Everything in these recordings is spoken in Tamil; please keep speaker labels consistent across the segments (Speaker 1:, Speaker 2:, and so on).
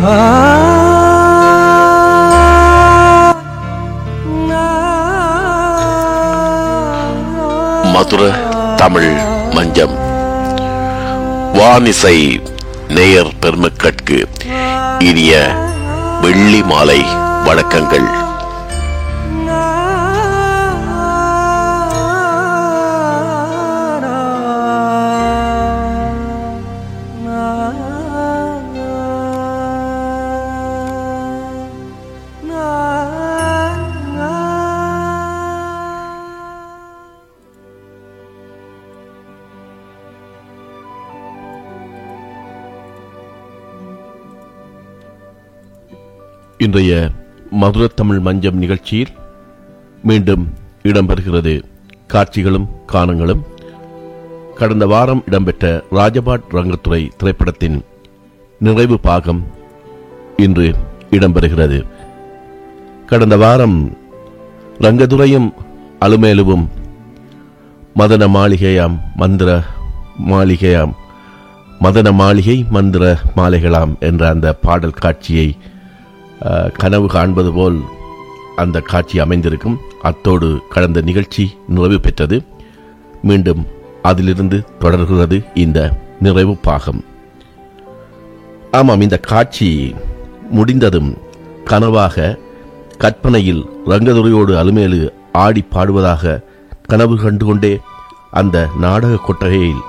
Speaker 1: மதுர தமிழ் மஞ்சம். வானிசை நேயர் பெருமக்கட்கு இனிய வெள்ளி மாலை வணக்கங்கள்.
Speaker 2: இன்றைய மதுர தமிழ் மஞ்சம் நிகழ்ச்சியில் மீண்டும் இடம்பெறுகிறது காட்சிகளும் காணங்களும். கடந்த வாரம் இடம்பெற்ற ராஜபாட் ரங்கத்துறை திரைப்படத்தின் நிறைவு பாகம் இன்று இடம்பெறுகிறது கடந்த வாரம் ரங்கதுரையும் அலுமேலுவும் மதன மாளிகையாம் மந்திர மாளிகையாம் மதன மாளிகை மந்திர மாலைகளாம் என்ற அந்த பாடல் காட்சியை கனவு காண்பது போல் அந்த காட்சி அமைந்திருக்கும். அத்தோடு கடந்த நிகழ்ச்சி நிறைவு பெற்றது. மீண்டும் அதிலிருந்து தொடர்கிறது இந்த நிறைவு பாகம். ஆமாம் இந்த காட்சி முடிந்ததும் கனவாக கற்பனையில் ரங்கதுரையோடு அலுமேலு ஆடி பாடுவதாக கனவு கண்டு கொண்டே அந்த நாடக கொட்டகையில்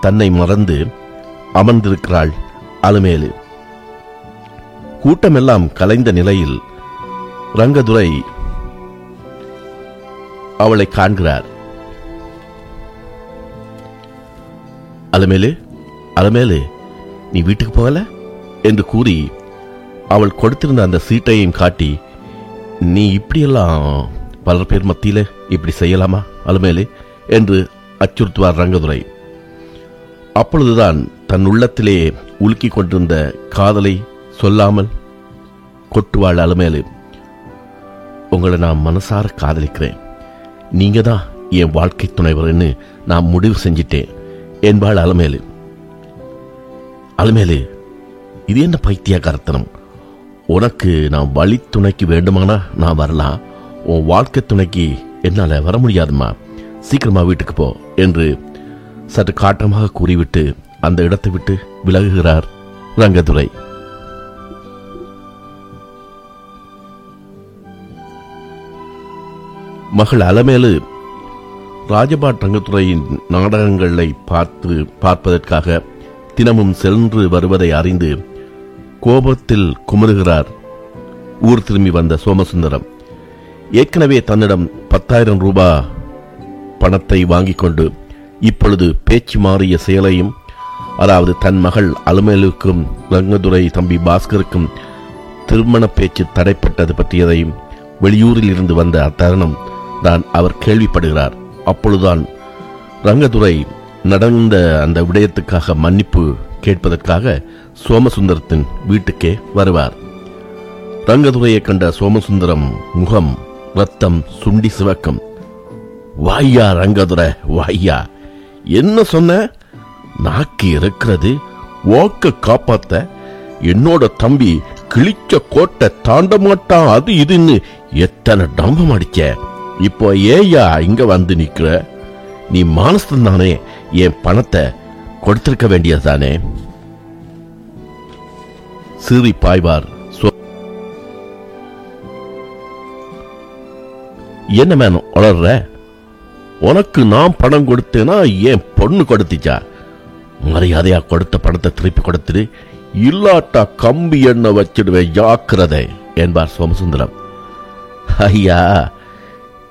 Speaker 2: தன்னை மறந்து அமர்ந்திருக்கிறாள் அலுமேலு. கூட்டமெல்லாம் கலைந்த நிலையில் ரங்கதுரை அவளை காண்கிறார். அலமேலு அலமேலு நீ வீட்டுக்கு போகல? என்று கூறி அவள் கொடுத்திருந்த அந்த சீட்டையும் காட்டி நீ இப்படியெல்லாம் பலர் பேர் மத்தியில இப்படி செய்யலாமா அலமேலு? என்று அச்சுறுத்துவார் ரங்கதுரை. அப்பொழுதுதான் தன் உள்ளத்திலே உலுக்கிக் கொண்டிருந்த காதலை சொல்லாமல் கொட்டுவாள் அலமேலு உங்களை நான் மனசார காதலிக்கிறேன். நீங்க தான் என் வாழ்க்கை துணைவர்னு நான் முடிவு செஞ்சிட்டேன். என்பாள் அலமேலு அலமேலு இது என்ன பைத்தியக்காரத்தனம் உனக்கு நான் வழி துணைக்கு வேண்டுமானா நான் வரலாம் உன் வாழ்க்கை துணைக்கு என்னால் வர முடியாதும்மா சீக்கிரமா வீட்டுக்கு போ என்று சற்று காட்டமாக கூறிவிட்டு அந்த இடத்தை விட்டு விலகுகிறார் ரங்கதுரை. மகள் அலமேலு ராஜபாட் ரங்கத்துறையின் நாடகங்களை பார்த்து பார்ப்பதற்காக தினமும் சென்று வருவதை அறிந்து கோபத்தில் குமருகிறார் ஊர் திரும்பி வந்த சோமசுந்தரம். ஏற்கனவே தன்னிடம் பத்தாயிரம் ரூபாய் பணத்தை வாங்கிக் கொண்டு இப்பொழுது பேச்சு மாறிய செயலையும் அதாவது தன் மகள் அலுமேலுக்கும் ரங்கதுரை தம்பி பாஸ்கருக்கும் திருமண பேச்சு தடைப்பட்டது பற்றியதையும் வெளியூரில் இருந்து வந்த அத்தருணம் தான் அவர் கேள்விப்படுகிறார். அப்பொழுதுதான் ரங்கதுரை நடந்த அந்த விடயத்துக்காக மன்னிப்பு கேட்பதற்காக சோமசுந்தரத்தின் வீட்டுக்கே வருவார். ரங்கதுரையை கண்ட சோமசுந்தரம் முகம் ரத்தம் சுண்டி சிவக்கம். வாய்யா ரங்கதுரை வாய்யா என்ன சொன்ன? நாக்கி இருக்கிறது ஓக்க காப்பாத்த. என்னோட தம்பி கிழிச்ச கோட்டை தாண்ட மாட்டான் அது இதுன்னு எத்தனை டம்பம் அடிச்சேன் இப்போ ஏயா இங்க வந்து நிக்கிற நீ மானஸ்தன் தானே என் பணத்தை கொடுத்திருக்க வேண்டியதுதானே? சீறி பாய்வார் சோ- என்ன மேனும் உளர்ற? உனக்கு நான் பணம் கொடுத்தேனா ஏன் பொண்ணு கொடுத்துச்சா? மரியாதையா கொடுத்த பணத்தை திருப்பி கொடுத்துரு இல்லாட்டா கம்பி எண்ணெய் வச்சிடுவேன் ஜாக்கிரதை என்பார் சோமசுந்தரம். ஐயா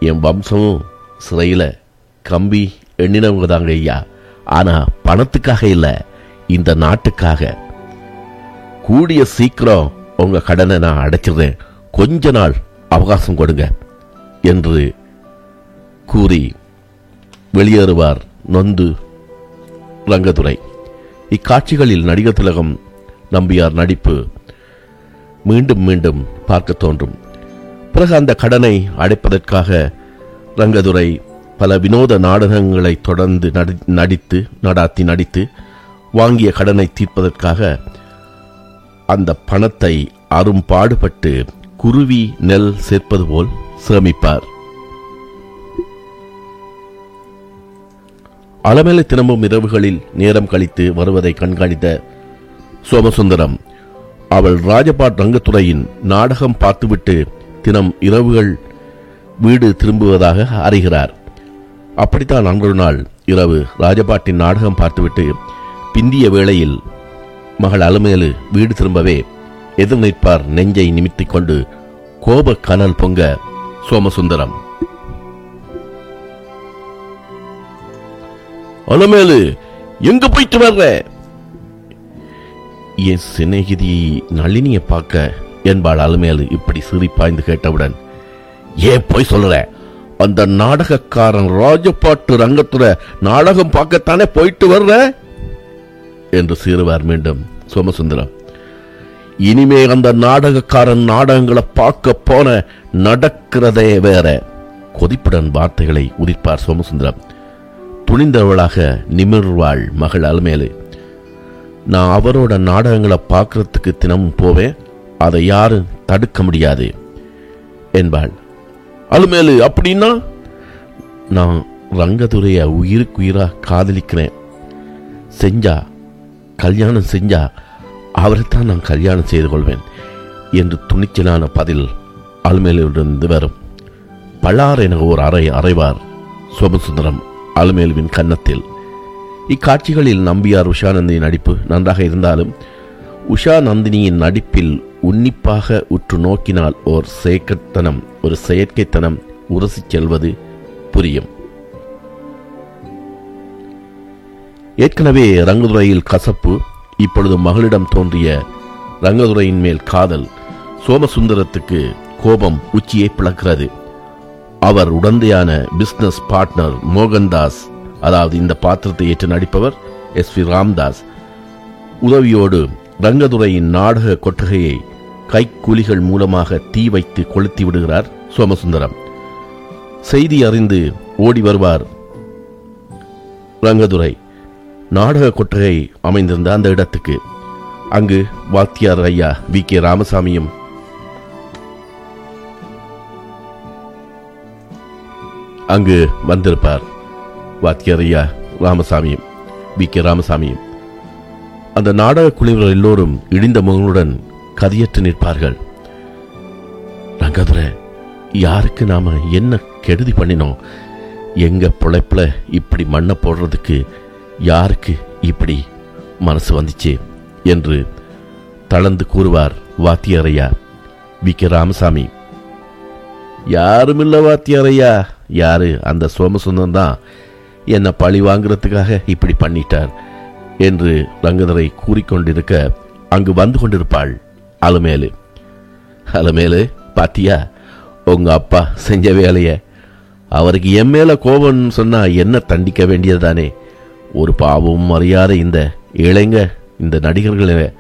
Speaker 2: என் வம்சம் சிறையில் கம்பி எண்ணினவங்க தாங்க ஐயா. ஆனா பணத்துக்காக இல்ல இந்த நாட்டுக்காக. கூடிய சீக்கிரம் உங்க கடனை நான் அடைச்சிடுறேன். கொஞ்ச நாள் அவகாசம் கொடுங்க என்று கூறி வெளியேறுவார் நொந்து ரங்கதுரை. இக்காட்சிகளில் நடிகர் திலகம் நம்பியார் நடிப்பு மீண்டும் மீண்டும் பார்க்க தோன்றும். பிறகு அந்த கடனை அடைப்பதற்காக ரங்கதுரை பல வினோத நாடகங்களை தொடர்ந்து நடி- நடித்து நடாத்தி நடித்து வாங்கிய கடனை தீர்ப்பதற்காக அந்த பணத்தை அரும்பாடுபட்டு குருவி நெல் சேர்ப்பது போல் சிரமிப்பார். அலமேலை தினமும் இரவுகளில் நேரம் கழித்து வருவதை கண்காணித்த சோமசுந்தரம் அவள் ராஜபாட் ரங்கத்துறையின் நாடகம் பார்த்துவிட்டு தினம் இரவுகள் வீடு திரும்புவதாக அறிகிறார். அப்படித்தான் அன்றொரு நாள் இரவு ராஜபாட்டின் நாடகம் பார்த்துவிட்டு பிந்திய வேளையில் மகள் அலுமேலு வீடு திரும்பவே எதிர் நிற்பார் நெஞ்சை நிமித்திக் கொண்டு கோப கனல் பொங்க சோமசுந்தரம். அலமேலு எங்க போயிட்டு வர்ற? என் சிநேகிதி நளினிய பார்க்க என்பாள் அலமேலு இப்படி சிரிப்பாய்ந்து கேட்டவுடன் ஏன் போய் சொல்லுற அந்த நாடகக்காரன் ராஜபாட்டு ரங்கத்துல நாடகம் பார்க்கத்தானே போயிட்டு வர்ற? என்று சீருவார் மீண்டும் சோமசுந்தரம். இனிமே அந்த நாடகக்காரன் நாடகங்களை பார்க்க போன நடக்கிறதே வேற. கொதிப்புடன் வார்த்தைகளை உதிப்பார் சோமசுந்தரம். துணிந்தவளாக நிமிர்வாள் மகள் அலுமேலு நான் அவரோட நாடகங்களை பார்க்கறதுக்கு தினமும் போவேன். அதை யாரும் தடுக்க முடியாது என்பாள். அலுமேலு அப்படின்னா நான் ரங்கதுரைய உயிருக்கு உயிராக காதலிக்கிறேன். செஞ்சா கல்யாணம் செஞ்சா அவரைத்தான் நான் கல்யாணம் செய்து கொள்வேன் என்று துணிச்சலான பதில் அலுமேலுவிலிருந்து வரும். பலார் என ஒரு அறை அறைவார் சோமசுந்தரம் அலுமேலுவின் கன்னத்தில். இக்காட்சிகளில் நம்பியார் உஷா நந்தியின் நடிப்பு நன்றாக இருந்தாலும் உஷா நந்தினியின் நடிப்பில் உன்னிப்பாக உற்று நோக்கினால் ஓர் செயற்கைத்தனம் ஒரு செயற்கைத்தனம் உரசி செல்வது புரியும். ஏற்கனவே ரங்கதுரையில் கசப்பு இப்பொழுது மகளிடம் தோன்றிய ரங்கதுரையின் மேல் காதல் சோமசுந்தரத்துக்கு கோபம் உச்சியை பிளக்கிறது. அவர் உடந்தையான பிசினஸ் பார்ட்னர் மோகன்தாஸ் அதாவது இந்த பாத்திரத்தை ஏற்று நடிப்பவர் எஸ் வி ராம்தாஸ். உதவியோடு ரங்கதுரையின் நாடக கொட்டகையை கைக்கூலிகள் மூலமாக தீ வைத்து கொளுத்தி விடுகிறார் சோமசுந்தரம். செய்தி அறிந்து ஓடி வருவார் ரங்கதுரை. நாடக கொட்டகை அமைந்திருந்த அந்த இடத்துக்கு. அங்கு வாத்தியார் ஐயா வி. கே. ராமசாமியும் அங்கு வந்திருப்பார். வாத்தியார் ஐயா ராமசாமியும் வி. கே. ராமசாமியும். அந்த நாடக குழுவினர் எல்லோரும் இடிந்த முகங்களுடன் கதியற்று நிற்பார்கள். ரங்கதுரை யாருக்கு நாம என்ன கெடுதி பண்ணினோம்? எங்க பிழைப்புல இப்படி மண்ணை போடுறதுக்கு யாருக்கு இப்படி மனசு வந்துச்சு? என்று தளர்ந்து கூறுவார் வாத்தியாரையா வி. கே. ராமசாமி. யாருமில்ல வாத்தியாரையா? யாரு அந்த சோமசுந்தரம் தான் என்னை பழி வாங்குறதுக்காக இப்படி பண்ணிட்டார்? என்று ரங்கதரை கூறிக்கொண்டிருக்க அங்கு வந்து கொண்டிருப்பாள். அலுமேலு. அலுமேலு பாத்தியா? உங்க அப்பா செஞ்ச வேலைய. அவருக்கு என் மேல கோபம் சொன்னா என்ன தண்டிக்க வேண்டியதுதானே? ஒரு பாவம் அறியாத இந்த இளைஞ இந்த நடிகர்களை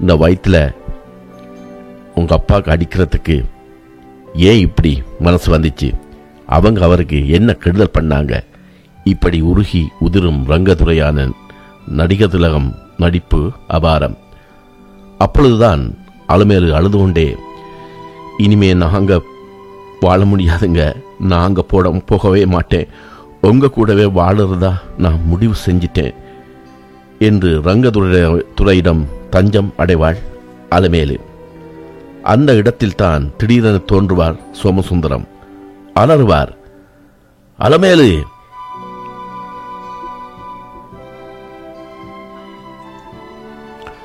Speaker 2: இந்த வயிற்றுல உங்க அப்பாவுக்கு அடிக்கிறதுக்கு ஏன் இப்படி மனசு வந்துச்சு? அவங்க அவருக்கு என்ன கெடுதல் பண்ணாங்க? இப்படி உருகி உதிரும் ரங்கதுரையான நடிகர் திலகம் நடிப்பு அபாரம். அப்பொழுதுதான் அழுமேலு அழுது கொண்டே இனிமே நாங்க வாழ முடியாதுங்க. நாங்க போட போகவே மாட்டேன். உங்க கூடவே வாழறதா நான் முடிவு செஞ்சிட்டேன். என்று ரங்கதுரை துறையிடம் தஞ்சம் அடைவாள் அலமேலு அந்த இடத்தில்தான் திடீரென தோன்றுவார் சோமசுந்தரம். அலறுவார் அலமேலு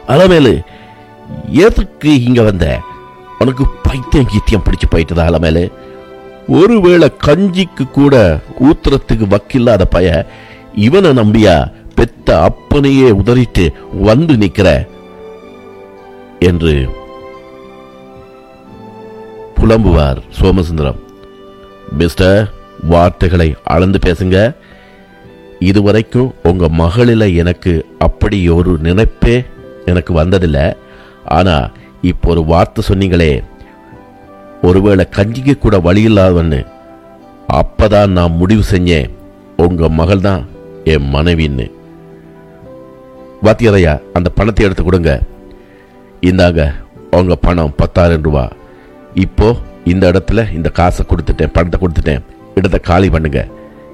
Speaker 2: அலமேலு எதுக்கு இங்க வந்த? உனக்கு பைத்தியம் கீத்தியம் பிடிச்சு போயிட்டதா அலமேலு ஒருவேளை கஞ்சிக்கு கூட ஊத்துறதுக்கு வக்கில்லாத பய இவனை நம்பியா பெத்த அப்பனையே உதறிட்டு வந்து நிக்கிற? என்று புலம்புவார் சோமசுந்தரம். மிஸ்டர் வார்த்தைகளை அளந்து பேசுங்க. இதுவரைக்கும் உங்க மகளில எனக்கு அப்படி ஒரு நினைப்பே எனக்கு வந்ததில்லை. ஆனா இப்போ ஒரு வார்த்தை சொன்னீங்களே ஒருவேளை கஞ்சிக்கு கூட வழி இல்லாதவன்னு அப்பதான் நான் முடிவு செஞ்சேன் உங்க மகள் தான் என் மனைவின்னு. வாத்தியாரையா அந்த பணத்தை எடுத்து கொடுங்க. இந்தாங்க உங்க பணம் பத்தாயிரம் ரூபா. இப்போ இந்த இடத்துல இந்த காசை கொடுத்துட்டேன் பணத்தை கொடுத்துட்டேன். இடத்தை காலி பண்ணுங்க.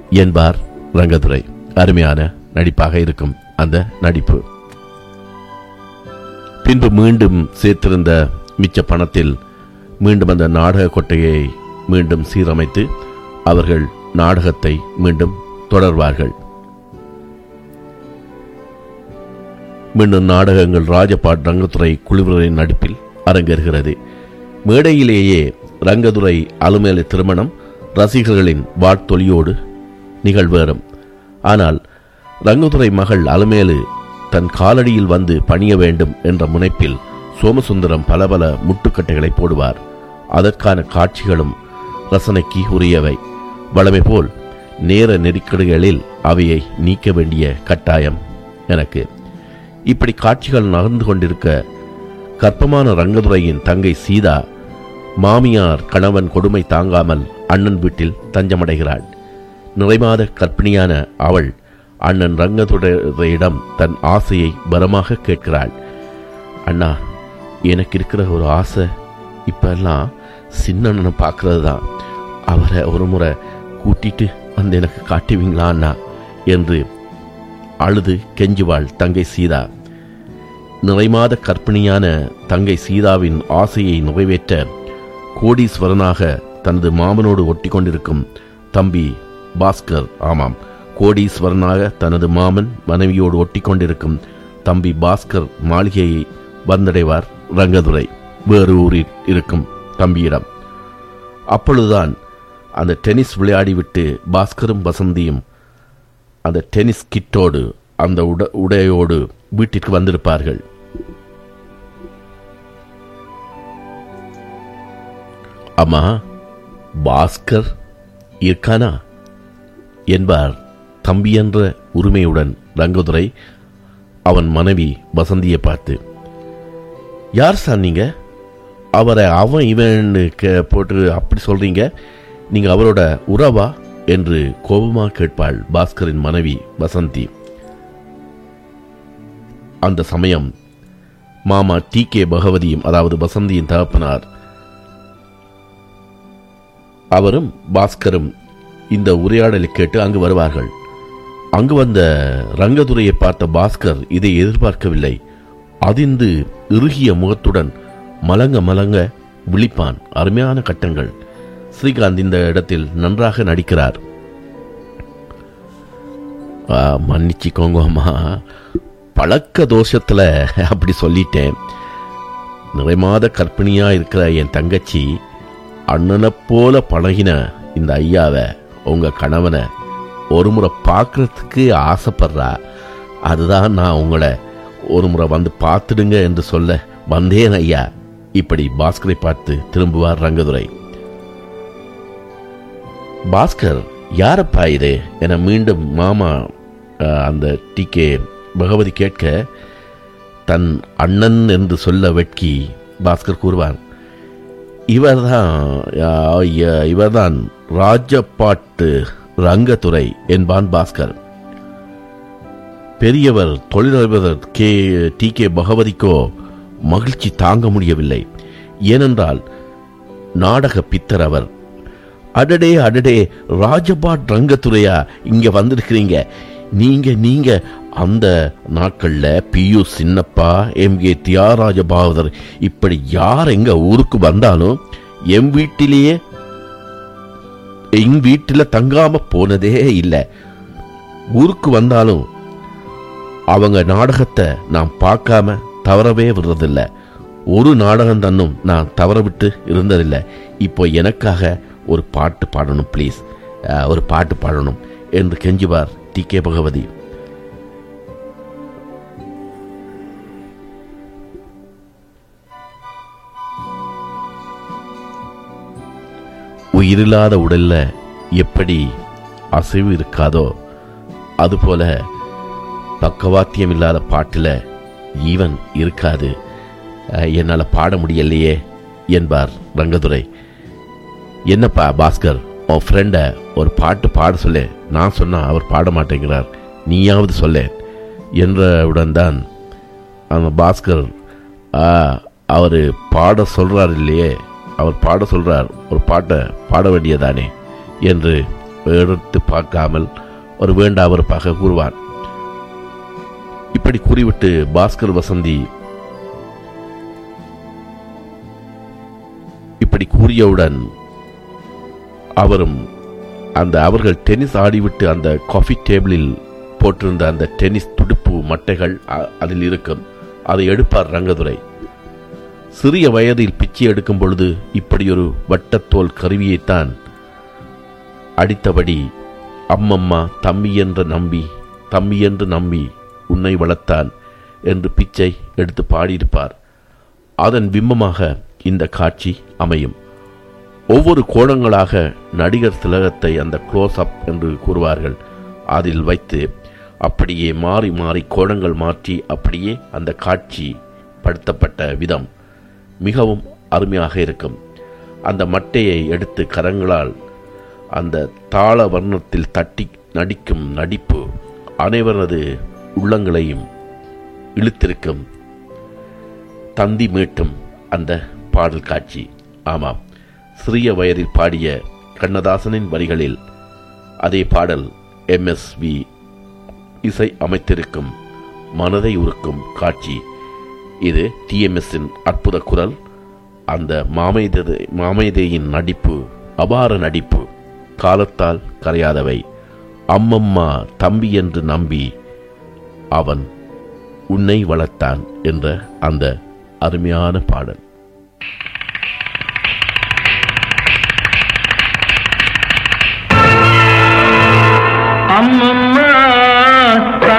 Speaker 2: என்பார் ரங்கதுரை. அருமையான நடிப்பாக இருக்கும் அந்த நடிப்பு. பின்பு மீண்டும் சேர்த்திருந்த மிச்ச பணத்தில் மீண்டும் அந்த நாடக கொட்டையை மீண்டும் சீரமைத்து அவர்கள் நாடகத்தை மீண்டும் தொடர்வார்கள். மீண்டும் நாடகங்கள் ராஜபாட் ரங்கத்துறை குழுவினரின் நடிப்பில் அரங்கேறுகிறது. மேடையிலேயே ரங்கதுரை அலுமேலு திருமணம் ரசிகர்களின் வாட்தொலியோடு நிகழ்வேறும். ஆனால் ரங்கதுரை மகள் அலுமேலு தன் காலடியில் வந்து பணிய வேண்டும் என்ற முனைப்பில் சோமசுந்தரம் பல பல முட்டுக்கட்டைகளை போடுவார். அதற்கான காட்சிகளும் ரசனைக்கு உரியவை. வளமை போல் நேர நெருக்கடிகளில் அவையை நீக்க வேண்டிய கட்டாயம் எனக்கு. இப்படி காட்சிகள் நகர்ந்து கொண்டிருக்க கற்பமான ரங்கதுரையின் தங்கை சீதா மாமியார் கணவன் கொடுமை தாங்காமல் அண்ணன் வீட்டில் தஞ்சமடைகிறாள். நிறைமாத கற்பிணியான அவள் அண்ணன் ரங்கதுடரிடம் தன் ஆசையை பரமாக கேட்கிறாள். அண்ணா எனக்கு இருக்கிற ஒரு ஆசை இப்பெல்லாம் சின்ன அண்ணனை பார்க்கறது தான் அவரை ஒரு முறை கூட்டிட்டு வந்து எனக்கு காட்டுவீங்களா அண்ணா? என்று அழுது கெஞ்சுவாள் தங்கை சீதா. நிறைமாத கற்பிணியான தங்கை சீதாவின் ஆசையை நிறைவேற்ற கோடீஸ்வரனாக தனது மாமனோடு ஒட்டி கொண்டிருக்கும் தம்பி பாஸ்கர் ஆமாம் கோடீஸ்வரனாக தனது மாமன் மனைவியோடு ஒட்டி கொண்டிருக்கும் தம்பி பாஸ்கர் மாளிகையை வந்தடைவார் ரங்கதுரை. வேறு ஊரில் இருக்கும் தம்பியிடம். அப்பொழுதுதான் அந்த டென்னிஸ் விளையாடிவிட்டு பாஸ்கரும் வசந்தியும் அந்த டென்னிஸ் கிட்டோடு அந்த உட உடையோடு வீட்டிற்கு வந்திருப்பார்கள். அம்மா பாஸ்கர் இருக்கானா? என்பார். தம்பி என்ற உரிமையுடன் ரங்கதுரை அவன் மனைவி வசந்தியை பார்த்து யார் சார் நீங்க? அவரை அவன் இவன் கே- போட்டு அப்படி சொல்றீங்க? நீங்க அவரோட உறவா? என்று கோபமா கேட்பாள் பாஸ்கரின் மனைவி வசந்தி. அந்த சமயம் மாமா டி கே பகவதியும் அதாவது வசந்தியின் தகப்பனார் அவரும் பாஸ்கரும் இந்த உரையாடலை கேட்டு அங்கு வருவார்கள். அங்கு வந்த ரங்கதுரையை பார்த்த பாஸ்கர் இதை எதிர்பார்க்கவில்லை. அதிர்ந்து இறுகிய முகத்துடன் மலங்க மலங்க விழிப்பான். அருமையான கட்டங்கள். ஸ்ரீகாந்த் இந்த இடத்தில் நன்றாக நடிக்கிறார். மன்னிச்சிக்கோங்க அம்மா. பழக்க தோஷத்துல அப்படி சொல்லிட்டேன். நிறைமாத கற்பிணியாக இருக்கிற என் தங்கச்சி அண்ணனைப் போல பழகின இந்த ஐயாவை உங்க கணவனை ஒரு முறை பார்க்கறதுக்கு ஆசைப்படுறா. அதுதான் நான் உங்களை ஒரு முறை வந்து பார்த்துடுங்க என்று சொல்ல வந்தேன் ஐயா. இப்படி பாஸ்கரை பார்த்து திரும்புவார் ரங்கதுரை. பாஸ்கர் யாரப்பா இது? என மீண்டும் மாமா அந்த டி கே பகவதி கேட்க தன் அண்ணன் என்று சொல்ல வெட்கி பாஸ்கர் கூறுவார். இவர்தான் இவர்தான் ராஜப்பாட்டு ரங்கத்துறை என்பான் பாஸ்கர். பெரியவர் தொழிலதிபர் கே டி கே பகவதிக்கோ மகிழ்ச்சி தாங்க முடியவில்லை. ஏனென்றால் நாடக பித்தர் அவர். அடடே அடடே ராஜபாட் ரங்கத்துறையா இங்க வந்திருக்கிறீங்க. நீங்க நீங்க அந்த நாட்கள்ல P U Chinnappa M A Thyagaraja Bhagavathar இப்படி யார் எங்க ஊருக்கு வந்தாலும் எம் வீட்டிலேயே எங் வீட்டில் தங்காம போனதே இல்லை. ஊருக்கு வந்தாலும் அவங்க நாடகத்தை நான் பார்க்காம தவறவே விடுறதில்ல. ஒரு நாடகம் தன்னும் நான் தவற விட்டு இருந்ததில்லை. இப்போ எனக்காக ஒரு பாட்டு பாடணும் ப்ளீஸ் ஒரு பாட்டு பாடணும் என்று கெஞ்சுவார் டி கே பகவதி. உயிரில்லாத உடல்ல எப்படி அசைவு இருக்காதோ அதுபோல பக்கவாத்தியம் இல்லாத பாட்டில் ஈவன் இருக்காது. என்னால் பாட முடியலையே என்பார் ரங்கதுரை. என்னப்பா பாஸ்கர் உன் ஃப்ரெண்டை ஒரு பாட்டு பாட சொல்லு. நான் சொன்னால் அவர் பாட மாட்டேங்கிறார். நீயாவது சொல்ல என்றவுடன் தான் அந்த பாஸ்கர் அவர் பாட சொல்கிறார் இல்லையே. அவர் பாட சொல்றார் ஒரு பாட்டை பாட வேண்டியதானே என்று எடுத்து பார்க்காமல் ஒரு வேண்டா வெறுப்பாக கூறுவார். இப்படி கூறிவிட்டு பாஸ்கர் வசந்தி இப்படி கூறியவுடன் அவரும் அந்த அவர்கள் டென்னிஸ் ஆடிவிட்டு அந்த காஃபி டேபிளில் போட்டிருந்த அந்த டென்னிஸ் துடுப்பு மட்டைகள் அ- அதில் இருக்கும். அதை எடுப்பார் ரங்கதுரை. சிறிய வயதில் பிச்சை எடுக்கும் பொழுது இப்படி ஒரு வட்டத்தோல் கருவியைத்தான் அடித்தபடி அம்மம்மா தம்பி என்று நம்பி தம்பி என்று நம்பி உன்னை வளர்த்தான் என்று பிச்சை எடுத்து பாடியிருப்பார். அதன் பிம்பமாக இந்த காட்சி அமையும். ஒவ்வொரு கோணங்களாக நடிகர் திலகத்தை அந்த க்ளோஸ் அப் என்று கூறுவார்கள். அதில் வைத்து அப்படியே மாறி மாறி கோணங்கள் மாற்றி அப்படியே அந்த காட்சி படுத்தப்பட்ட விதம். மிகவும் அருமையாக இருக்கும். அந்த மட்டையை எடுத்து கரங்களால் அந்த தாள வர்ணத்தில் தட்டி நடிக்கும் நடிப்பு அனைவரது உள்ளங்களையும் இழுத்திருக்கும். தந்தி மீட்டும் அந்த பாடல் காட்சி. ஆமாம் சிறிய வயதில் பாடிய கண்ணதாசனின் வரிகளில் அதே பாடல் எம்எஸ்வி இசை அமைத்திருக்கும் மனதை உருக்கும் காட்சி. இது டிஎம்எஸ்ஸின் அற்புத குரல். அந்த மாமேதை மாமேதையின் நடிப்பு அபார நடிப்பு காலத்தால் கரையாதவை. அம்மம்மா தம்பி என்று நம்பி அவன் உன்னை வளர்த்தான் என்ற அந்த அருமையான பாடல்.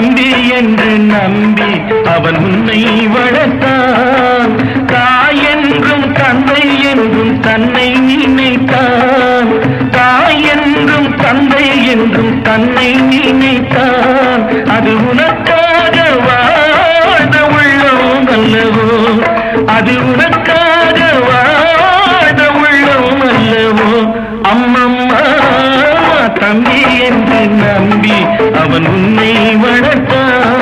Speaker 3: தம்பி என்று நம்பி அவன் உன்னை வளர்த்தான். தாய் என்றும் தந்தை என்றும் தன்னை நினைத்தான். தாய் என்றும் தந்தை என்றும் தன்னை நினைத்தான். அது உனக்காக வாழ உள்ளம் அல்லவோ? அது உனக்காக வாழ உள்ளம் அல்லவோ? அம்மம்மா தம்பி என்று நம்பி அவன் உன்னை வளர்த்தான்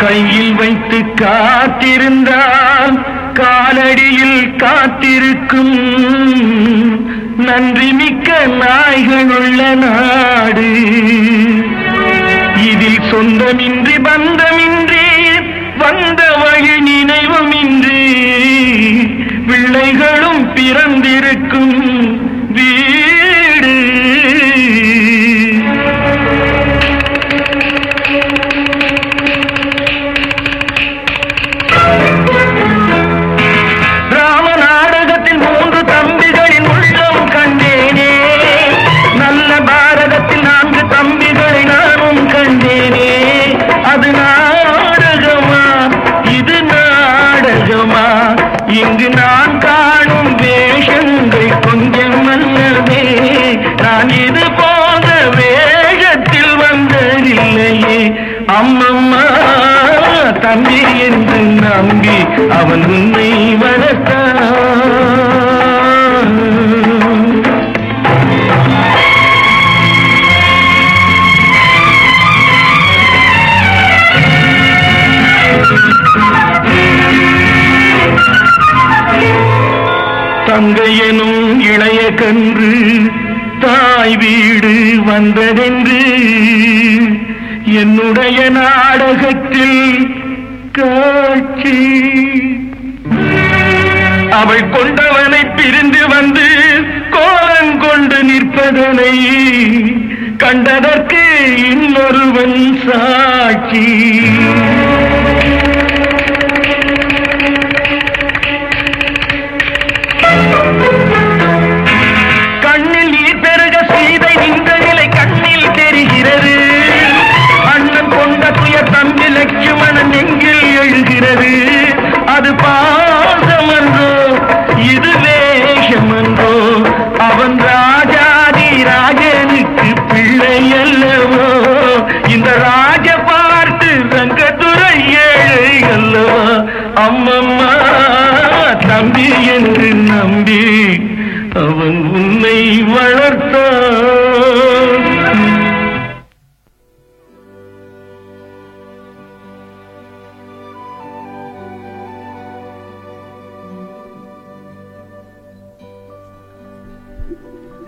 Speaker 3: கையில் வைத்து காத்திருந்தால் காலடியில் காத்திருக்கும் நன்றி மிக்க நாய்கள் உள்ள நாடு. தம்பி என்று நம்பி அவன் உன்னை வளர்த்தான். தங்கையனும் இளைய கன்று தாய் வீடு வந்ததென்று என்னுடைய நாடகத்தில் கண்டதனை கண்டதற்கு இன்னொருவன் சாட்சி.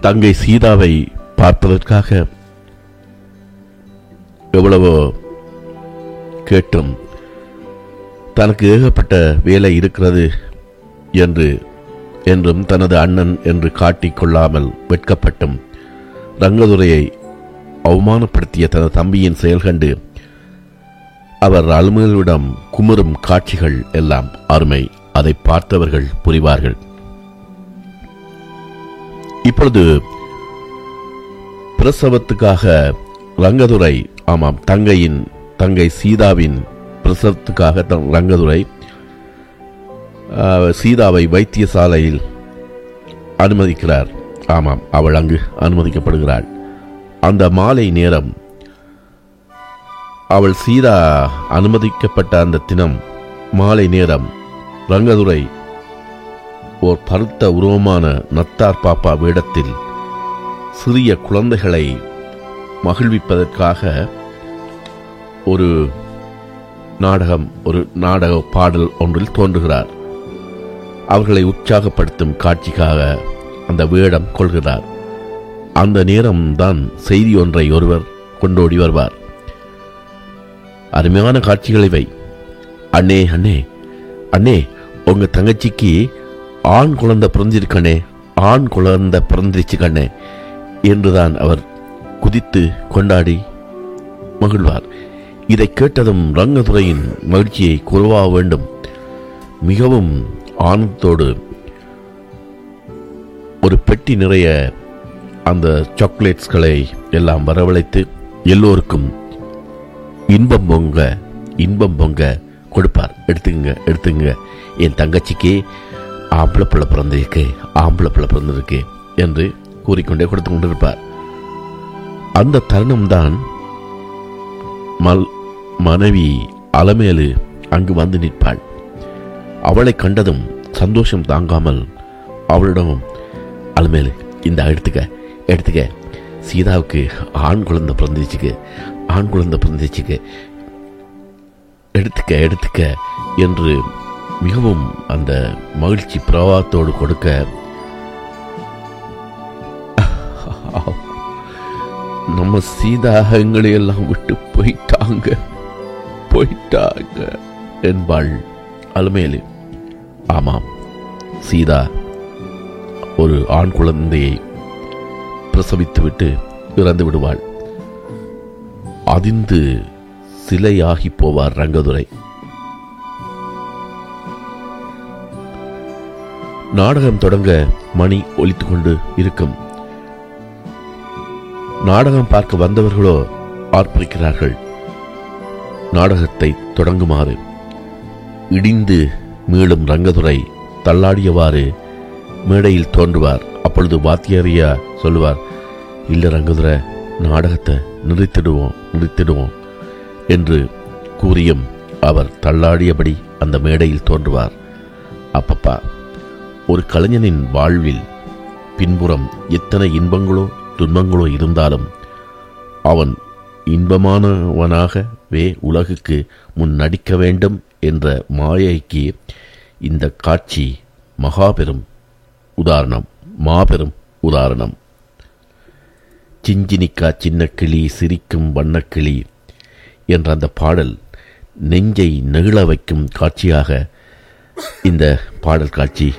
Speaker 2: தங்கை சீதாவை பார்ப்பதற்காக எவ்வளவோ கேட்டும். தனக்கு ஏகப்பட்ட வேலை இருக்கிறது என்று என்றும் தனது அண்ணன் என்று காட்டிக்கொள்ளாமல் வெட்கப்பட்டும். ரங்கதுரையை அவமானப்படுத்திய தனது தம்பியின் செயல் கண்டு அவர் அலுமலிடம் குமரும் காட்சிகள் எல்லாம் அருமை. அதை பார்த்தவர்கள் புரிவார்கள். இப்பொழுது பிரசவத்துக்காக ரங்கதுரை ஆமாம் தங்கையின் தங்கை சீதாவின் பிரசவத்துக்காக தன் ரங்கதுரை ஆஹ், சீதாவை வைத்தியசாலையில் அனுமதிக்கிறார். ஆமாம் அவள் அங்கு அனுமதிக்கப்படுகிறாள். அந்த மாலை நேரம் அவள் சீதா அனுமதிக்கப்பட்ட அந்த தினம் மாலை நேரம் ரங்கதுரை ஓர் பருத்த உருவமான நத்தார் பாப்பா வேடத்தில் சிறிய குழந்தைகளை மகிழ்விப்பதற்காக ஒரு நாடகம் ஒரு நாடக பாடல் ஒன்றில் தோன்றுகிறார். அவர்களை உற்சாகப்படுத்தும் காட்சிக்காக அந்த வேடம் கொள்கிறார். அந்த நேரம்தான் செய்தி ஒன்றை ஒருவர் கொண்டோடி வருவார். அருமையான காட்சிகள் இவை. அண்ணே அண்ணே அண்ணே உங்க தங்கச்சிக்கு ஆண் குழந்தை பிறந்திருக்கணே ஆண் குழந்தை பிறந்திருச்சு கண்ணே என்றுதான் அவர் குதித்து கொண்டாடி மகிழ்வார். இதை கேட்டதும் ரங்கதுரையின் மகிழ்ச்சியை குறைவாக வேண்டும். மிகவும் ஆனந்தத்தோடு ஒரு பெட்டி நிறைய அந்த சாக்லேட்ஸ்களை எல்லாம் வரவழைத்து எல்லோருக்கும் இன்பம் பொங்க இன்பம் பொங்க கொடுப்பார். எடுத்துங்க எடுத்துங்க என் தங்கச்சிக்கு ஆம்பளை பிள்ளை பிறந்திருக்கு ஆம்பளை பிள்ளை பிறந்திருக்கு என்று கூறிக்கொண்டே கொடுத்து கொண்டிருப்பார். அந்த தருணம்தான் மல் மனைவி அலமேலு அங்கு வந்து நிற்பாள். அவளை கண்டதும் சந்தோஷம் தாங்காமல் அவளிடம் அலமேலு இந்த எடுத்துக்க எடுத்துக்க. சீதாவுக்கு ஆண் குழந்தை பிறந்துச்சுக்கு ஆண் குழந்தை பிறந்துச்சுக்கு எடுத்துக்க எடுத்துக்க என்று மிகவும் அந்த மகிழ்ச்சி பிரவாகத்தோடு கொடுக்க நம்ம சீதா எங்களை எல்லாம் விட்டு போயிட்டாங்க. போயிட்டாங்க என்பாள் அலுமேலு ஆமாம் சீதா ஒரு ஆண் குழந்தையை பிரசவித்துவிட்டு இறந்து விடுவாள். அதிந்து சிலையாகி போவார் ரங்கதுரை. நாடகம் தொடங்க மணி ஒலித்துக் கொண்டு இருக்கும். நாடகம் பார்க்க வந்தவர்களோ ஆர்ப்பரிக்கிறார்கள். நாடகத்தை தொடங்குமாறு. இடிந்து மீளும் ரங்கதுரை தள்ளாடியவாறு மேடையில் தோன்றுவார். அப்பொழுது வாத்தியாரியா சொல்லுவார் இல்லை ரங்கதுரை நாடகத்தை நிறுத்திடுவோம் நிறுத்திடுவோம் என்று கூறியும் அவர் தள்ளாடியபடி அந்த மேடையில் தோன்றுவார். அப்பப்பா. ஒரு கலைஞனின் வாழ்வில் பின்புறம் எத்தனை இன்பங்களோ துன்பங்களோ இருந்தாலும் அவன் இன்பமானவனாகவே உலகுக்கு முன் நடிக்க வேண்டும் என்ற மாயைக்கு இந்த காட்சி மகாபெரும் உதாரணம் மாபெரும் உதாரணம். சிஞ்சினிக்கா சின்ன கிளி சிரிக்கும் வண்ணக்கிளி என்ற அந்த பாடல் நெஞ்சை நெகிழ வைக்கும் காட்சியாக இந்த பாடல் காட்சி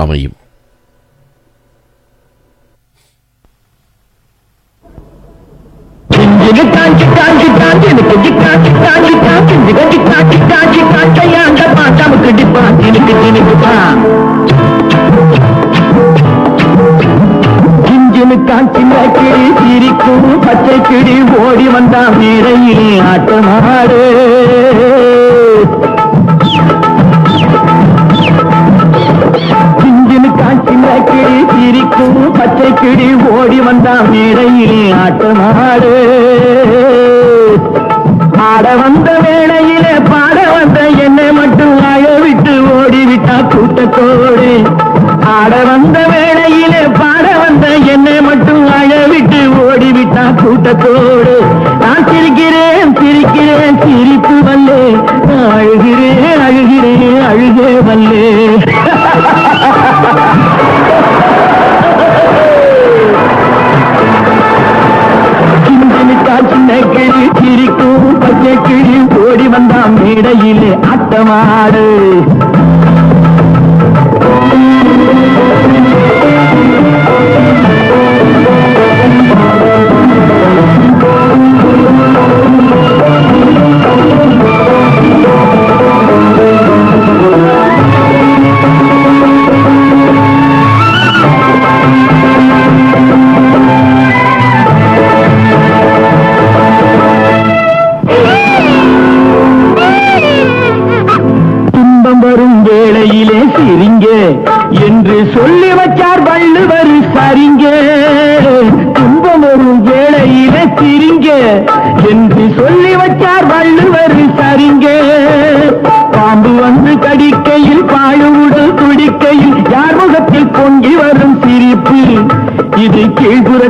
Speaker 2: அமையும்.
Speaker 3: சிரிக்கும் பச்சை கிடி ஓடி வந்தா மேடையிலே ஆட்டமாடு சிஞ்சினு சின்ன கிளி சிரிக்கும் பச்சை கிளி ஓடி வந்தா மேடையிலே ஆட்டமாடு. ஆட வந்த வேளையிலே பாட வந்த என்னை மட்டும் வாய விட்டு ஓடிவிட்டா கூட்டத்தோடு. ஆட வந்த வேளையிலே பாட வந்த என்னை மட்டும் வாய விட்டு ஓடிவிட்டா கூட்டத்தோடு. நான் சிரிக்கிறேன் சிரிக்கிறேன் சிரிப்பு வல்லே. அழுகிறேன் அழுகிறேன் அழுகே வல்லே. கிளி சிரிக்கும் பச்சை கிளி ஓடி வந்தான் மேடையிலே ஆட்டமாடு.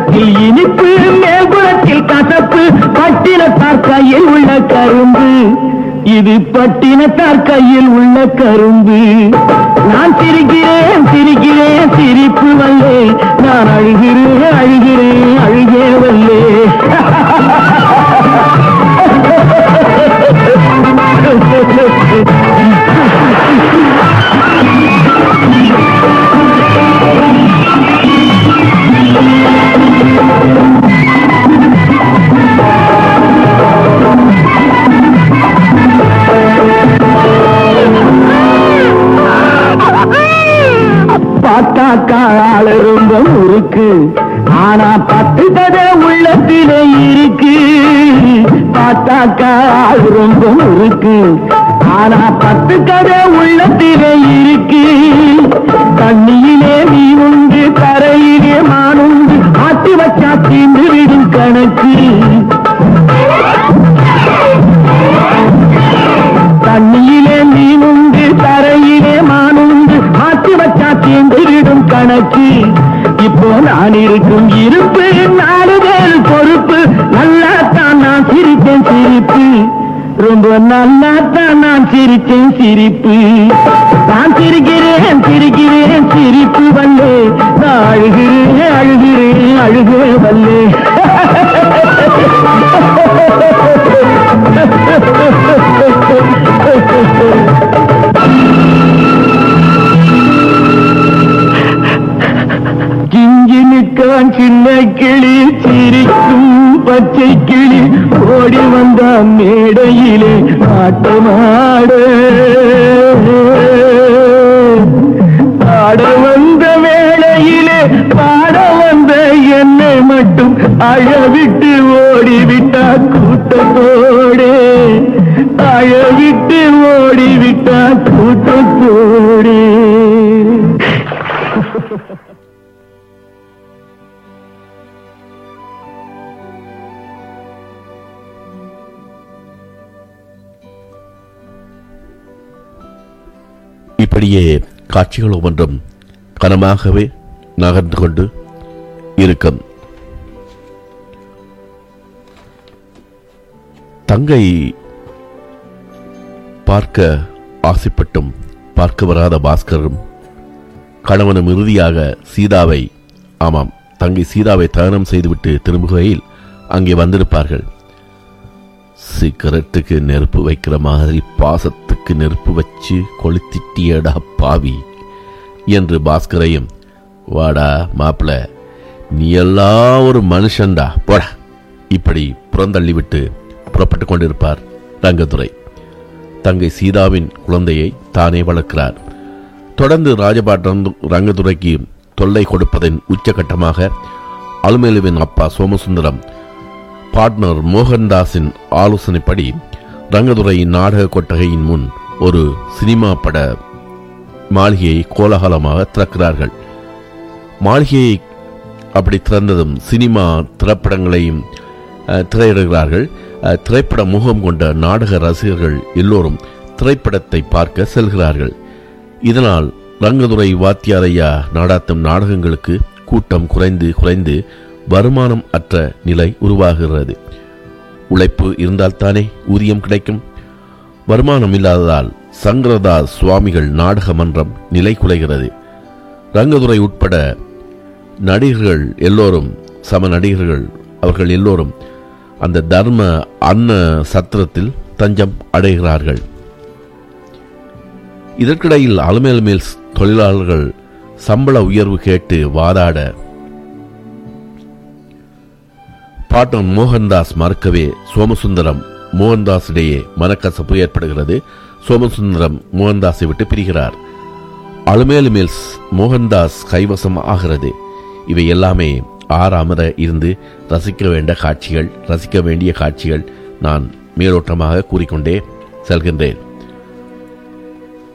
Speaker 3: கீழ்புறத்தில் இனிப்பு மேல்புறத்தில் கசப்பு. பட்டினத்தார் கையில் உள்ள கரும்பு. இது பட்டினத்தார் கையில் உள்ள கரும்பு. நான் சிரிக்கிறேன் சிரிக்கிறேன் சிரிப்பு வல்லே. நான் அழுகிறேன் அழுகிறேன் அழுகே வல்லே. Thank you. பார்த்தாக்கா ஆளு ரொம்ப முறுக்கு. ஆனா பத்து கதை உள்ளத்திலே இருக்கு. பார்த்தாக்கா ஆளு ரொம்ப முறுக்கு. ஆனா பத்து கதை உள்ளத்திலே இருக்கு. தண்ணியிலே மீனுண்டு கரையிலே மானுண்டு ஆட்டி வச்சா தீண்டு விடும் கணக்கு. தண்ணியிலே மீனுண்டு தரையிலே மானுண்டு மாற்றி வச்சா தீண்டிடும் கணக்கு. இப்போ நான் இருக்கும் இருப்பு நாலு பேர் பொறுப்பு நல்லா தான் நான் சிரிப்பேன் சிரிப்பு. ரொம்ப நல்லா தான் நான் சிரித்தேன் சிரிப்பு. நான் சிரிக்கிறேன் சிரிக்கிறேன் சிரிப்பு வல்லே. நான் அழுகிறேன் அழுகிறேன் அழுகே வல்லே. கிஞ்சினுக்கான் சின்ன கிளி சிரிக்கும். பச்சை கிளி ஓடி வந்தான் மேடையிலே ஆட்டமாட ஆட வந்த வேளையிலே பாட வந்த என்னை மட்டும் அழவிட்டு ஓடிவிட்டா கூட்டத்தோடே அழவிட்டு ஓடிவிட்டா கூட்டத்தோடே
Speaker 2: காட்சிகள் ஒவ்வொன்றும் கனமாகவே நகர்ந்து கொண்டு இருக்கும். தங்கை பார்க்க ஆசைப்பட்டும் பார்க்க வராத பாஸ்கரும் கணவனும் இறுதியாக சீதாவை ஆமாம் தங்கை சீதாவை தகனம் செய்துவிட்டு திரும்புகையில் அங்கே வந்திருப்பார்கள். சிகரெட்டுக்கு நெருப்பு வைக்கிற மாதிரி பாசத்துக்கு நெருப்பு வச்சு கொளுத்திட்டியடா பாவி. என்று பாஸ்கரையும் வாடா மாப்பிள நீ எல்லாம் ஒரு மனுஷன்டா போடா. இப்படி புறந்தள்ளிவிட்டு புறப்பட்டு கொண்டிருப்பார் ரங்கதுரை. தங்கை சீதாவின் குழந்தையை தானே வளர்க்கிறார். தொடர்ந்து ராஜபாட்டம் ரங்கதுரைக்கு தொல்லை கொடுப்பதன் உச்சகட்டமாக அலுமேலுவின் அப்பா சோமசுந்தரம் பார்ட்னர் மோகன்தாஸின் ஆலோசனைப்படி ரங்கதுரை நாடக கொட்டகையின் முன் ஒரு சினிமா பட மாளிகையை கோலாகலமாக திறக்கிறார்கள். மாளிகையை அப்படி திறந்ததும் சினிமா திரைப்படங்களையும் திரையிடுகிறார்கள். அஹ், திரைப்பட முகம் கொண்ட நாடக ரசிகர்கள் எல்லோரும் திரைப்படத்தை பார்க்க செல்கிறார்கள். இதனால் ரங்கதுரை வாத்தியாரையா நாடாத்தும் நாடகங்களுக்கு கூட்டம் குறைந்து குறைந்து வருமானம் அற்ற நிலை உருவாகிறது. உழைப்பு இருந்தால்தானே ஊதியம் கிடைக்கும். வருமானம் இல்லாததால் சங்கரதாஸ் சுவாமிகள் நாடக மன்றம் நிலை குலைகிறது. ரங்கதுரை உட்பட நடிகர்கள் எல்லோரும் சம நடிகர்கள் அவர்கள் எல்லோரும் அந்த தர்ம அன்ன சத்திரத்தில் தஞ்சம் அடைகிறார்கள். இதற்கிடையில் அலுமேல் மில்ஸ் தொழிலாளர்கள் சம்பள உயர்வு கேட்டு வாதாட பாட்டன் மோகன்தாஸ் மறக்கவே சோமசுந்தரம் மோகன்தாஸ் இடையே மனக்கசப்பு ஏற்படுகிறது. சோமசுந்தரம் மோகன்தாஸை விட்டு பிரிகிறார். அலுமேலு மோகன்தாஸ் கைவசம் ஆகிறது. இவை எல்லாமே ஆறாமத இருந்து ரசிக்க வேண்டிய காட்சிகள் ரசிக்க வேண்டிய காட்சிகள் நான் மேலோட்டமாக கூறிக்கொண்டே செல்கின்றேன்.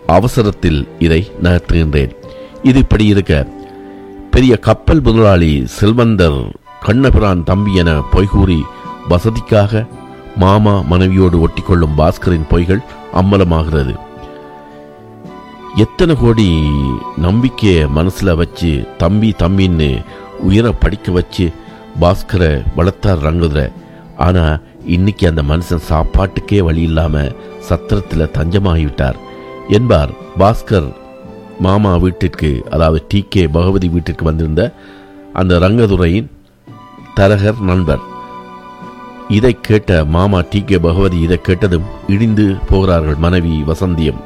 Speaker 2: அவசரத்தில் இதை நகர்த்துகின்றேன். இது இப்படி இருக்க பெரிய கப்பல் முதலாளி செல்வந்தர் கண்ணபிரான் தம்பி என பொய்கூறி வசதிக்காக மாமா மனைவியோடு ஒட்டிக்கொள்ளும் பாஸ்கரின் பொய்கள் அம்பலமாகிறது. எத்தனை கோடி நம்பிக்கைய மனசுல வச்சு தம்பி தம்பின்னு உயர படிக்க வச்சு பாஸ்கரை வளர்த்தார் ரங்குதுரை. ஆனா இன்னைக்கு அந்த மனுஷன் சாப்பாட்டுக்கே வழி இல்லாம சத்திரத்துல தஞ்சமாகிவிட்டார். என்பார் பாஸ்கர் மாமா வீட்டிற்கு அதாவது டி கே பகவதி வீட்டிற்கு வந்திருந்த அந்த ரங்கதுரையின் தரகர் நண்பர். இதை கேட்ட மாமா டி. கே. பகவதி இதை கேட்டதும் இடிந்து போகிறார்கள் மனைவி வசந்தியம்.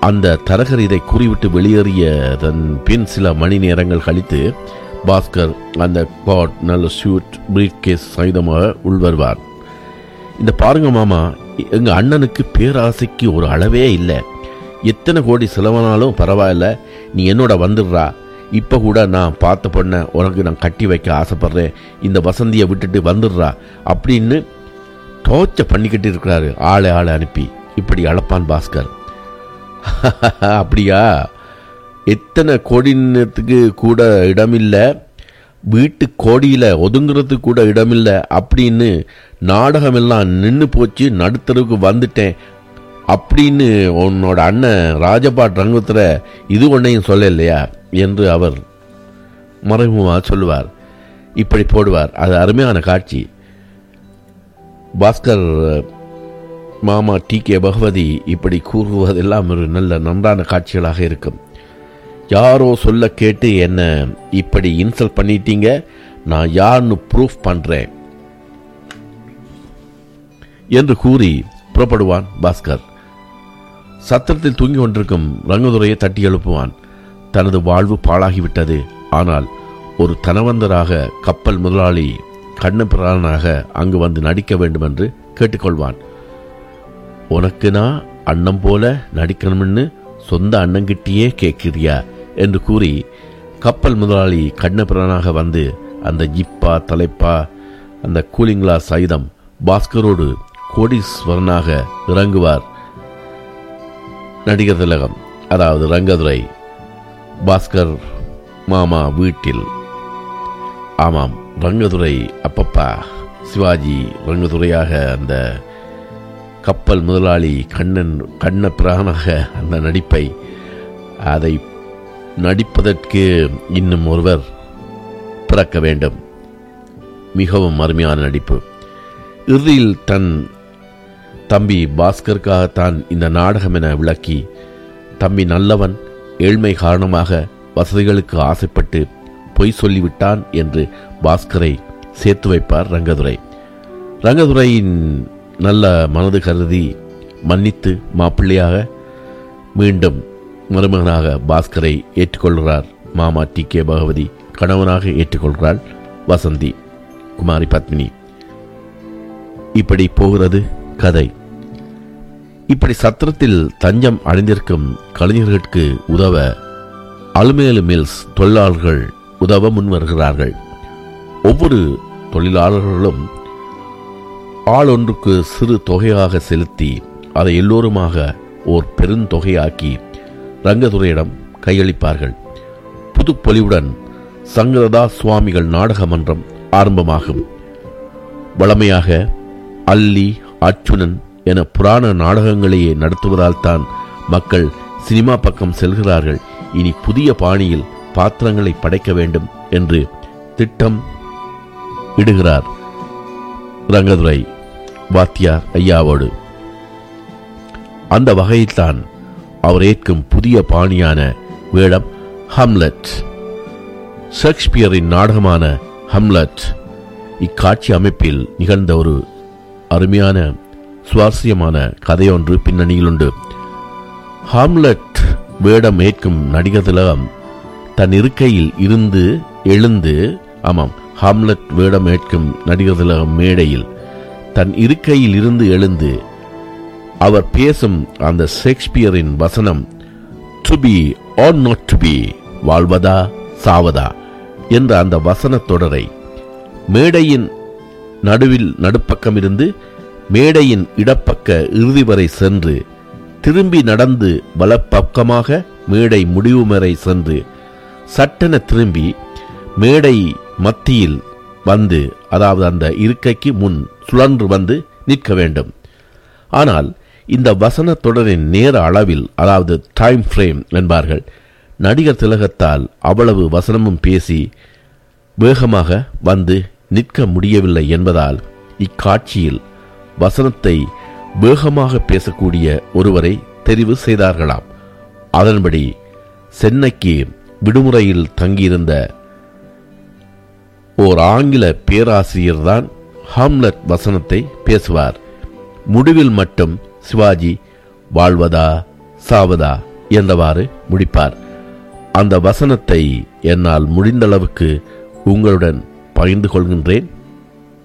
Speaker 2: அந்த தரகர் இதை குறிவிட்டு வெளியேறியதன் பின் சில மணி நேரங்கள் கழித்து பாஸ்கர் அந்த காட் நல்ல ஷூட் பிரீட் கேஸ் சகிதமாக உள்வருவார். இந்த பாருங்க மாமா எங்கள் அண்ணனுக்கு பேராசைக்கு ஒரு அளவே இல்லை. எத்தனை கோடி செலவானாலும் பரவாயில்ல. நீ என்னோட வந்துடுறா. இப்போ கூட நான் பார்த்த பொண்ணை உனக்கு நான் கட்டி வைக்க ஆசைப்படுறேன். இந்த வசந்தியை விட்டுட்டு வந்துடுறா அப்படின்னு டோர்ச்சை பண்ணிக்கிட்டு இருக்கிறாரு. ஆளை ஆளை அனுப்பி. இப்படி அளப்பான் பாஸ்கர். அப்படியா? எத்தனை கோடினத்துக்கு கூட இடமில்லை. வீட்டு கோடியில் ஒதுங்குறதுக்கு கூட இடமில்லை அப்படின்னு நாடகமெல்லாம் நின்று போச்சு. நடுத்தருக்கு வந்துட்டேன் அப்படின்னு உன்னோட அண்ணன் ராஜபாட் ரங்கத்தில் இது ஒன்றையும் சொல்ல இல்லையா என்று அவர் மறைமுகமாக சொல்லுவார். இப்படி போடுவார். அது அருமையான காட்சி. பாஸ்கர் மாமா டி கே பகவதி இப்படி கூறுவதெல்லாம் ஒரு நல்ல நன்றான காட்சிகளாக இருக்கும். யாரோ சொல்ல கேட்டு என்ன இப்படி இன்சல்ட் பண்ணிட்டீங்க? நான் யாருன்னு ப்ரூஃப் பண்ணுறேன் என்று கூறி புறப்படுவான் பாஸ்கர். சத்திரத்தில் தூங்கி கொண்டிருக்கும் ரங்கதுரையை தட்டி எழுப்புவான். தனது வாழ்வு பாழாகிவிட்டது. ஆனால் ஒரு தனவந்தராக கப்பல் முதலாளி கண்ணபிரானாக அங்கு வந்து நடிக்க வேண்டும் என்று கேட்டுக்கொள்வான். உனக்கு நான் அண்ணன் போல நடிக்கணும்னு சொந்த அண்ணங்கிட்டேயே கேட்கிறியா? என்று கூறி கப்பல் முதலாளி கண்ணபிரானாக வந்து அந்த ஜிப்பா தலைப்பா அந்த கூலிங் கிளாஸ் சைதம் பாஸ்கரோடு கோடீஸ்வரனாக இறங்குவார். நடிகர் திலகம் அதாவது ரங்கதுரை பாஸ்கர் மாமா வீட்டில். ஆமாம் ரங்கதுரை அப்பப்பா. சிவாஜி ரங்கதுரையாக அந்த கப்பல் முதலாளி கண்ணன் கண்ண பிரானாக அந்த நடிப்பை அதை நடிப்பதற்கு இன்னும் ஒருவர் பிறக்க வேண்டும். மிகவும் அருமையான நடிப்பு. இறுதியில் தன் தம்பி பாஸ்கருக்காகத்தான் இந்த நாடகம் என விளக்கி தம்பி நல்லவன் ஏழ்மை காரணமாக வசதிகளுக்கு ஆசைப்பட்டு பொய் சொல்லிவிட்டான் என்று பாஸ்கரை சேர்த்து வைப்பார் ரங்கதுரை. ரங்கதுரையின் நல்ல மனது கருதி மன்னித்து மாப்பிள்ளையாக மீண்டும் மருமகனாக பாஸ்கரை ஏற்றுக்கொள்கிறார் மாமா டி கே பகவதி. கணவனாக ஏற்றுக்கொள்கிறாள் வசந்தி குமாரி பத்மினி. இப்படி போகிறது கதை. இப்படி சத்திரத்தில் தஞ்சம் அடைந்திருக்கும் கலைஞர்களுக்கு உதவ அலுமேலு மில்ஸ் தொழிலாளர்கள் உதவ முன்வருகிறார்கள். ஒவ்வொரு தொழிலாளர்களும் ஆள் ஒன்றுக்கு சிறு தொகையாக செலுத்தி அதை எல்லோருமாக ஓர் பெருந்தொகையாக்கி ரங்கதுரையிடம் கையளிப்பார்கள். புதுப்பொலிவுடன் சங்கரதா சுவாமிகள் நாடக மன்றம் ஆரம்பமாகும். வளமையாக அல்லி அர்ச்சுனன் என புராண நாடகங்களையே நடத்துவதால் தான் மக்கள் சினிமா பக்கம் செல்கிறார்கள். இனி புதிய பாணியில் பாத்திரங்களை படைக்க வேண்டும் என்று திட்டம் இடுகிறார். ரங்கதுரை வாத்தியார் ஐயாவோடு. அந்த வகையில்தான் அவர் ஏற்கும் புதிய பாணியான வேடம் ஹம்லட். ஷேக்ஸ்பியரின் நாடகமான ஹம்லட் இக்காட்சி அமைப்பில் நிகழ்ந்த ஒரு அருமையான சுவாரஸ்யமான கதையொன்று பின்னணியில் உண்டு ஹாம்லெட் வேடம் ஏற்கும் நடிகர் தன் இருக்கையில் இருந்து எழுந்து ஆமாம் ஹாம்லெட் வேடம் ஏற்கும் நடிகர் திலகம் மேடையில் தன் இருக்கையில் இருந்து எழுந்து அவர் பேசும் அந்த ஷேக்ஸ்பியரின் வசனம் to be or not to be வாழ்வதா சாவதா? என்ற அந்த வசனத் தொடரை மேடையின் நடுவில் நடுப்பக்கம் இருந்து மேடையின் இடப்பக்க இறுதி வரை சென்று திரும்பி நடந்து வலப்பக்கமாக மேடை முடிவு வரை சென்று சட்டென திரும்பி மேடை மத்தியில் வந்து அதாவது அந்த இருக்கைக்கு முன் சுழன்று வந்து நிற்க வேண்டும். ஆனால் இந்த வசன தொடரின் நேர அளவில் அதாவது டைம் ஃப்ரேம் என்பார்கள் நடிகர் திலகத்தால் அவ்வளவு வசனமும் பேசி வேகமாக வந்து நிற்க முடியவில்லை என்பதால் இக்காட்சியில் வசனத்தை வேகமாக பேசக்கூடிய ஒருவரை தெரிவு செய்தார்களாம். அதன்படி சென்னைக்கு விடுமுறையில் தங்கியிருந்த ஓர் ஆங்கில பேராசிரியர்தான் ஹாம்லட் வசனத்தை பேசுவார். முடிவில் மட்டும் சிவாஜி வாழ்வதா சாவதா? என்றவாறு முடிப்பார். அந்த வசனத்தை என்னால் முடிந்தளவுக்கு உங்களுடன் பகிர்ந்து கொள்கின்றேன்.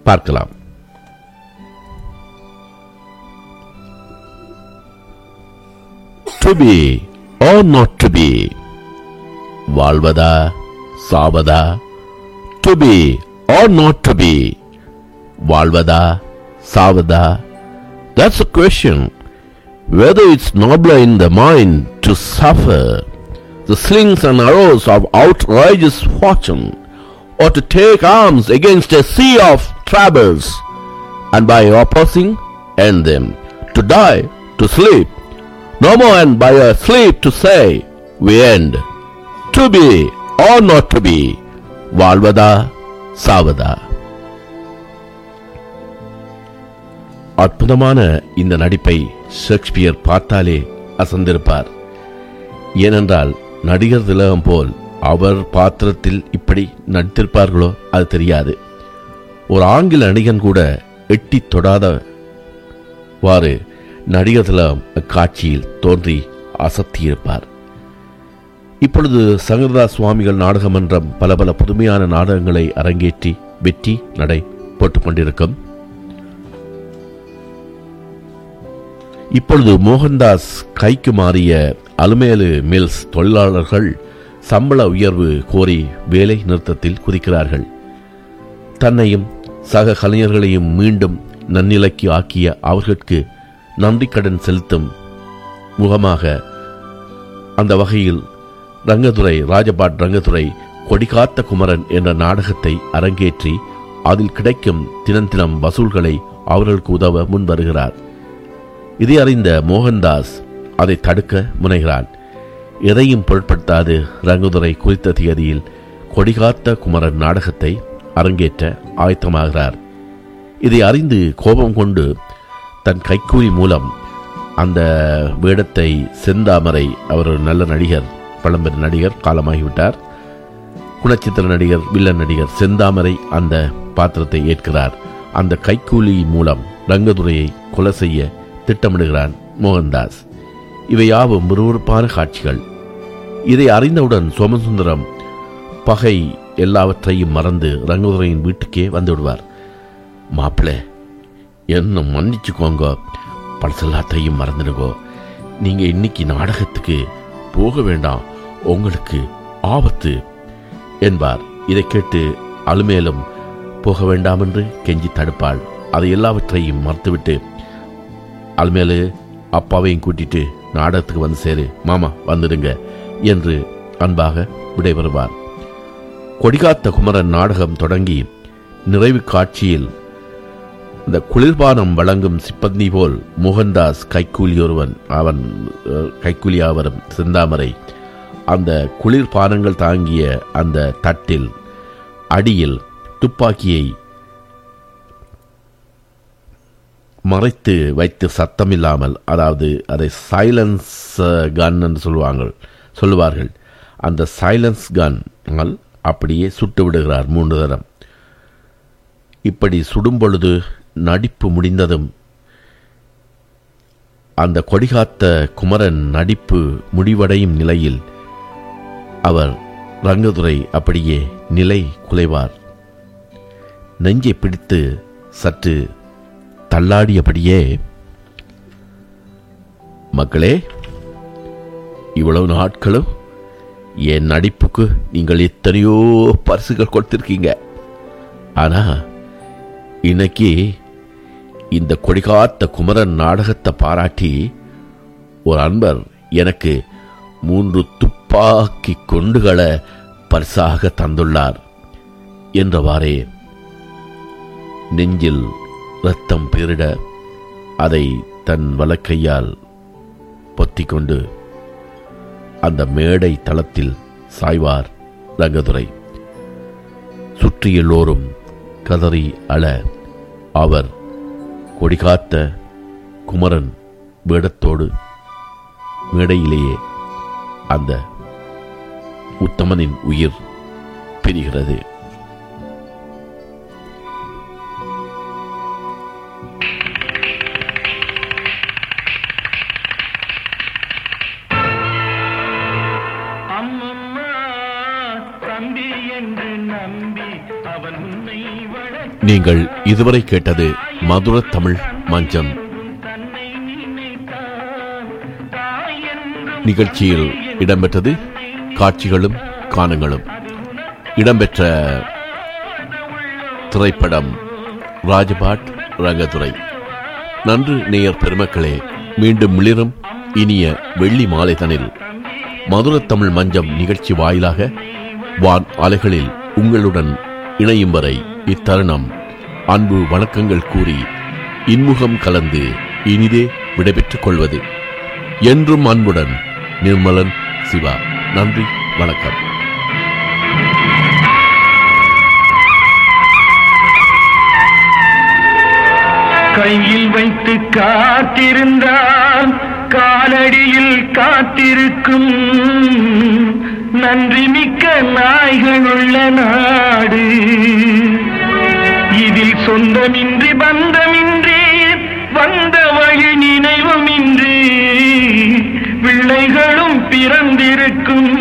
Speaker 2: பார்க்கலாம். to be or not to be வாழ்வதா சாவதா to be or not to be வாழ்வதா சாவதா that's a question whether it's nobler in the mind to suffer the slings and arrows of outrageous fortune or to take arms against a sea of troubles and by opposing end them to die to sleep no more and by a sleep to say we end. To be or not to be வாழ்வதா சாவதா அற்புதமான இந்த நடிப்பை ஷேக்ஸ்பியர் பார்த்தாலே அசந்திருப்பார். ஏனென்றால் நடிகர் திலகம் போல் அவர் பாத்திரத்தில் இப்படி நடித்திருப்பார்களோ அது தெரியாது. ஒரு ஆங்கில நடிகன் கூட எட்டி தொடாதவாறு நடிகர்களும் அக்காட்சியில் தோன்றி அசத்தியிருப்பார். இப்பொழுது சங்கரதாஸ் சுவாமிகள் நாடகமன்றம் பல பல புதுமையான நாடகங்களை அரங்கேற்றி வெற்றி நடை போட்டுக் கொண்டிருக்கும். இப்பொழுது மோகன்தாஸ் கைக்கு மாறிய அலுமேலு மில்ஸ் தொழிலாளர்கள் சம்பள உயர்வு கோரி வேலை நிறுத்தத்தில் குதிக்கிறார்கள். தன்னையும் சக கலைஞர்களையும் மீண்டும் நன்னிலைக்கு ஆக்கிய அவர்களுக்கு நன்றிக்கடன் செலுத்தும் முகமாக அந்த வகையில் ரங்கதுரை ராஜபாட் ரங்கதுரை கொடிகாத்த குமரன் என்ற நாடகத்தை அரங்கேற்றி அதில் கிடைக்கும் தினம் தினம் வசூல்களை அவர்களுக்கு உதவ முன் வருகிறார் இதை அறிந்த மோகன்தாஸ் அதை தடுக்க முனைகிறான். எதையும் பொருட்படுத்தாது ரங்குதுரை குறித்த தேதியில் கொடிகாத்த குமரன் நாடகத்தை அரங்கேற்ற ஆயத்தமாகிறார். இதை அறிந்து கோபம் கொண்டு தன் கைக்கூலி மூலம் அந்த வேடத்தை செந்தாமரை அவர் ஒரு நல்ல நடிகர் பழம்பெரும் நடிகர் காலமாகிவிட்டார். குணச்சித்திர நடிகர் வில்லன் நடிகர் செந்தாமரை அந்த பாத்திரத்தை ஏற்கிறார். அந்த கைக்கூலி மூலம் ரங்கதுரையை கொலை செய்ய திட்டமிடுகிறான் மோகன்தாஸ். இவை யாவும் விறுவிறுப்பான காட்சிகள். இதை அறிந்தவுடன் சோமசுந்தரம் பகை எல்லாவற்றையும் மறந்து ரங்கதுரையின் வீட்டுக்கே வந்து விடுவார் மாப்பிள்ளை என்ன மன்னிச்சுக்கோங்க. பழசெல்லாத்தையும் மறந்துடுங்கோ. நீங்க இன்னைக்கு நாடகத்துக்கு போக வேண்டாம். உங்களுக்கு ஆபத்து. என்பார். இதை கேட்டு அலுமேலும் போக வேண்டாம் என்று கெஞ்சி தடுப்பாள். அதை எல்லாவற்றையும் மறுத்துவிட்டு அலுமேலு அப்பாவையும் கூட்டிட்டு நாடகத்துக்கு வந்து சேரு. மாமா வந்துடுங்க என்று அன்பாக விடைபெறுவார் கொடிகாத்த குமரன் நாடகம் தொடங்கி நிறைவு காட்சியில் இந்த குளிர்பானம் வழங்கும் சிப்பந்தி போல் மோகன்தாஸ் கைக்கூலி ஒருவன் அவன் அஹ், ஆவரும் சிந்தாமரை. செந்தாமரை அந்த குளிர்பானங்கள் தாங்கிய அந்த தட்டில் அடியில் துப்பாக்கியை மறைத்து வைத்து சத்தமில்லாமல் அதாவது அதை சைலன்ஸ் கன் என்று சொல்லுவாங்க சொல்லுவார்கள். அந்த சைலன்ஸ் கன் அப்படியே சுட்டு விடுகிறார் மூன்று தரம். இப்படி சுடும் பொழுது நடிப்பு முடிந்ததும் அந்த கொடிகாத்த குமரன் நடிப்பு முடிவடையும் நிலையில் அவர் ரங்கதுரை அப்படியே நிலை குலைவார். நெஞ்சை பிடித்து சற்று தள்ளாடியபடியே மக்களே இவ்வளவு நாட்களும் என் நடிப்புக்கு நீங்கள் எத்தனையோ பரிசுகள் கொடுத்திருக்கீங்க. ஆனா இன்னைக்கு இந்த கொடிகாத்த குமரன் நாடகத்தை பாராட்டி ஒரு அன்பர் எனக்கு மூன்று துப்பாக்கி கொண்டுகளை பரிசாக தந்துள்ளார் என்றவாறே நெஞ்சில் ரத்தம் பெருட அதை தன் வலக்கையால் பொத்திக்கொண்டு அந்த மேடை தளத்தில் சாய்வார் ரங்கதுரை. சுற்றி எல்லோரும் கதறி அழ அவர் கொடிகாத்த குமரன் வேடத்தோடு மேடையிலேயே அந்த உத்தமனின் உயிர் பிரிகிறது. நீங்கள் இதுவரை கேட்டது மதுர தமிழ் மஞ்சம். நிகழ்ச்சியில் இடம்பெற்றது காட்சிகளும் காணங்களும். இடம்பெற்ற திரைப்படம் ராஜபாட் ரங்கதுரை. நன்று நேயர் பெருமக்களே மீண்டும் மிளிரும் இனிய வெள்ளி மாலைதனில் மதுர தமிழ் மஞ்சம் நிகழ்ச்சி வாயிலாக வான் அலைகளில் உங்களுடன் இணையும் வரை இத்தருணம் அன்பு வணக்கங்கள் கூறி இன்முகம் கலந்து இனிதே விடைபெற்றுக் கொள்வது என்றும் அன்புடன் நிர்மலன் சிவா. நன்றி வணக்கம்.
Speaker 3: கையில் வைத்து காத்திருந்தால் காலடியில் காத்திருக்கும் நன்றி மிக்க நாய்கள் உள்ள நாடு. சொந்தமின்றி பந்தமின்றி வந்த வழி நினைவுமின்றி பிள்ளைகளும் பிறந்திருக்கும்